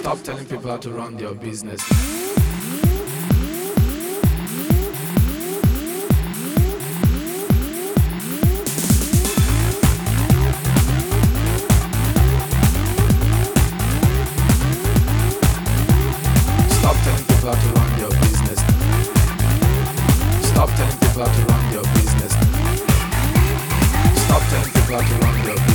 Stop telling people how to run their business. Stop telling people how to run their business. Stop telling people how to run their business.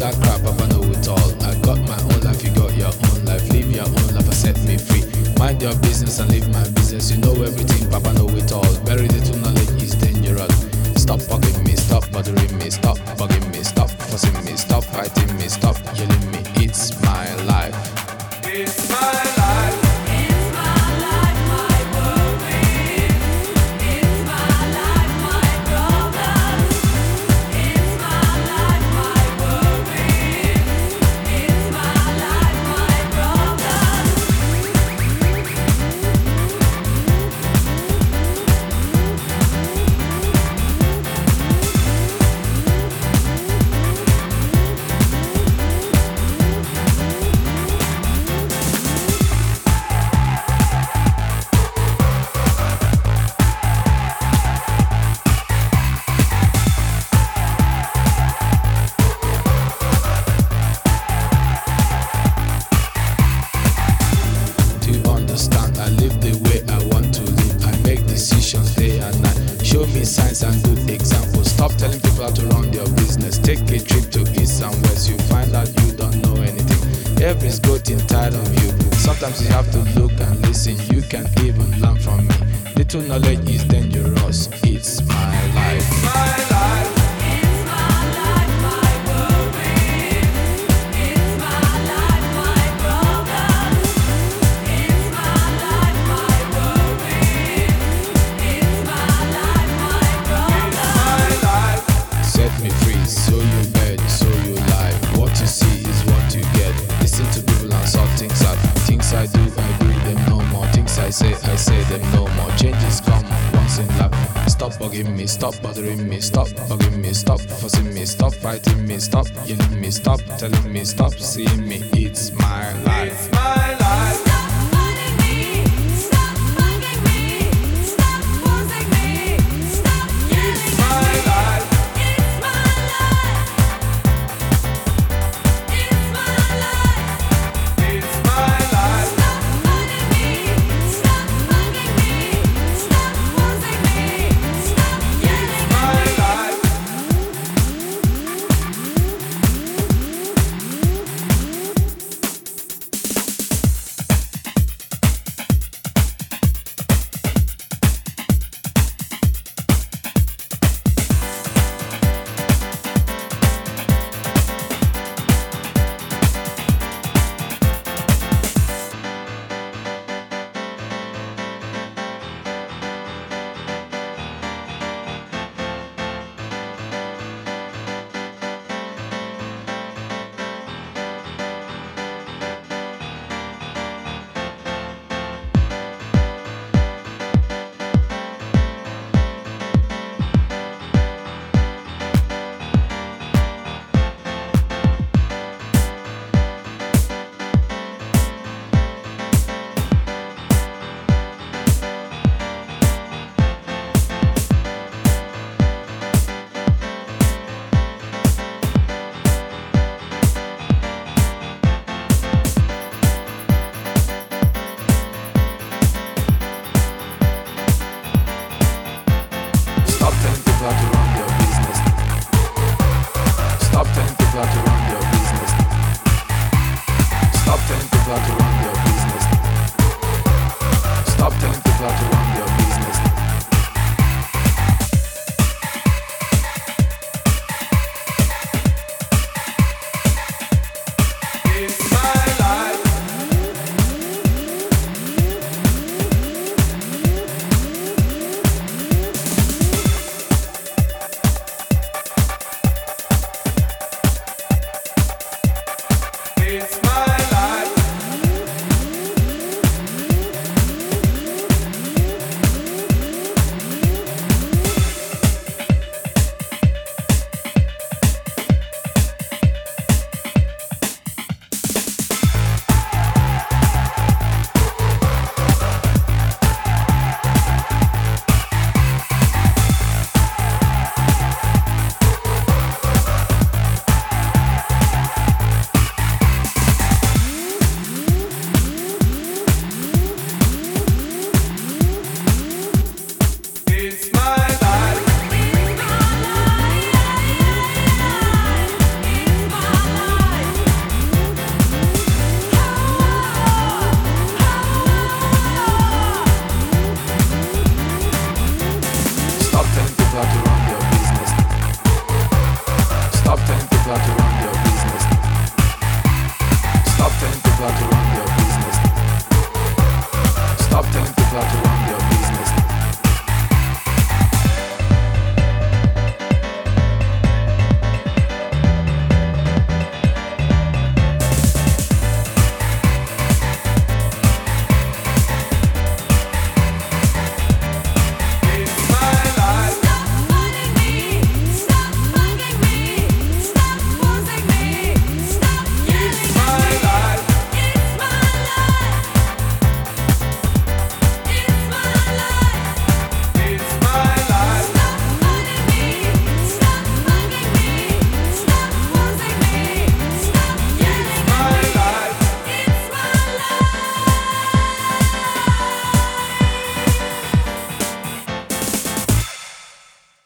That crap? Papa know it all. I got my own life, you got your own life. Live your own life and set me free. Mind your business and live my business. You know everything, Papa know it all. Very little knowledge is dangerous. Stop bugging me, stop bothering me, stop bugging signs and good examples. Stop telling people how to run their business. Take a trip to east and west. You find out you don't know anything. Every's got inside of you. Sometimes you have to look and listen. You can even learn from me. Little knowledge is I say, I say them no more. Changes come once in life. Stop bugging me, stop bothering me, stop bugging me, stop fussing me, stop fighting me, stop yelling me, stop telling me, stop seeing me. It's my life. It's my life. Lots of not to